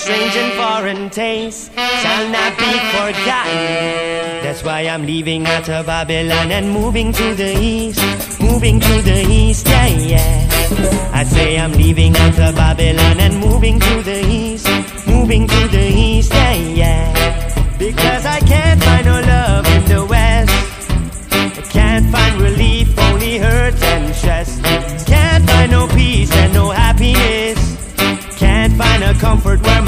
strange and foreign taste shall not be forgotten. That's why I'm leaving out of Babylon and moving to the east, moving to the east, yeah.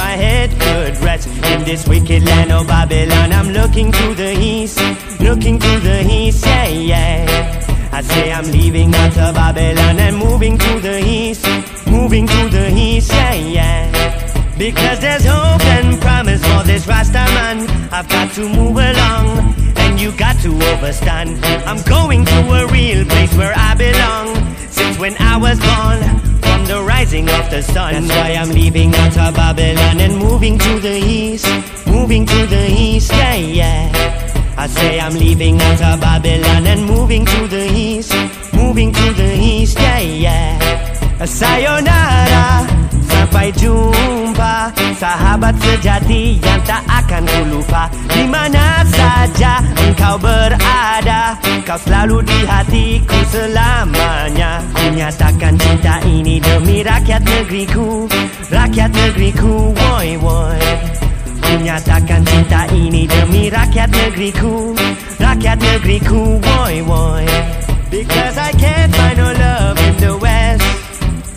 My head could rest. In this wicked land of Babylon, I'm looking to the east, looking to the east, yeah, yeah. I say I'm leaving out of Babylon and moving to the east, moving to the east, yeah, yeah. Because there's hope and promise for this Rasta man. I've got to move along, and you got to overstand. I'm going to a real place where I belong. Since when I was born, rising of the sun. That's why I'm leaving of Babylon and moving to the east, moving to the east, yeah, yeah. I say I'm leaving of Babylon and moving to the east, moving to the east, yeah, yeah. Sayonara, sampai jumpa Sahabat sejati yang tak akan ku lupa Di mana saja engkau berada Kau selalu di hatiku selamanya Ku nyatakan cinta demi rakyat negeriku Rakyat negeriku, woi woi Ku nyatakan cinta ini demi rakyat negeriku Rakyat negeriku, woi woi Because I can't find no love in the west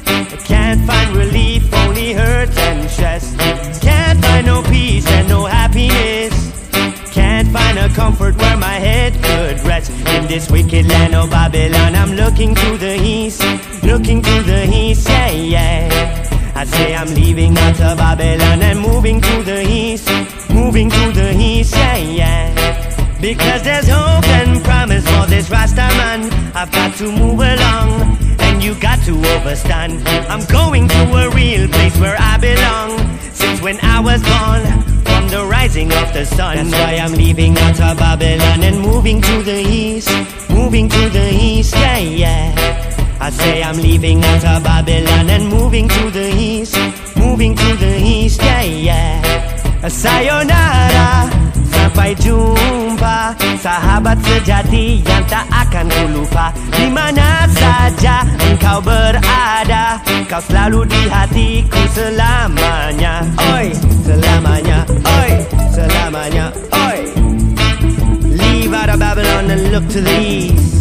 I can't find relief, only hurt and stress. Can't find no peace and no happiness. Can't find a comfort where my head could rest. In this wicked land of Babylon, I'm looking to the east, looking to the east, yeah, yeah. Say I'm leaving out of Babylon and moving to the east, moving to the east, yeah, yeah. Because there's hope and promise for this Rasta man. I've got to move along, and you got to overstand. I'm going to a real place where I belong. Since when I was born, from the rising of the sun. That's why I'm leaving out of Babylon and moving to the east, moving to the east, yeah, yeah. I say I'm leaving out of Babylon and moving to the east, moving to the east, yeah, yeah. Sayonara, sampai jumpa Sahabat sejati yang tak akan ku lupa Di mana saja engkau berada Kau selalu di hatiku selamanya. Oi, selamanya Oi, selamanya Oi. Leave out of Babylon and look to the east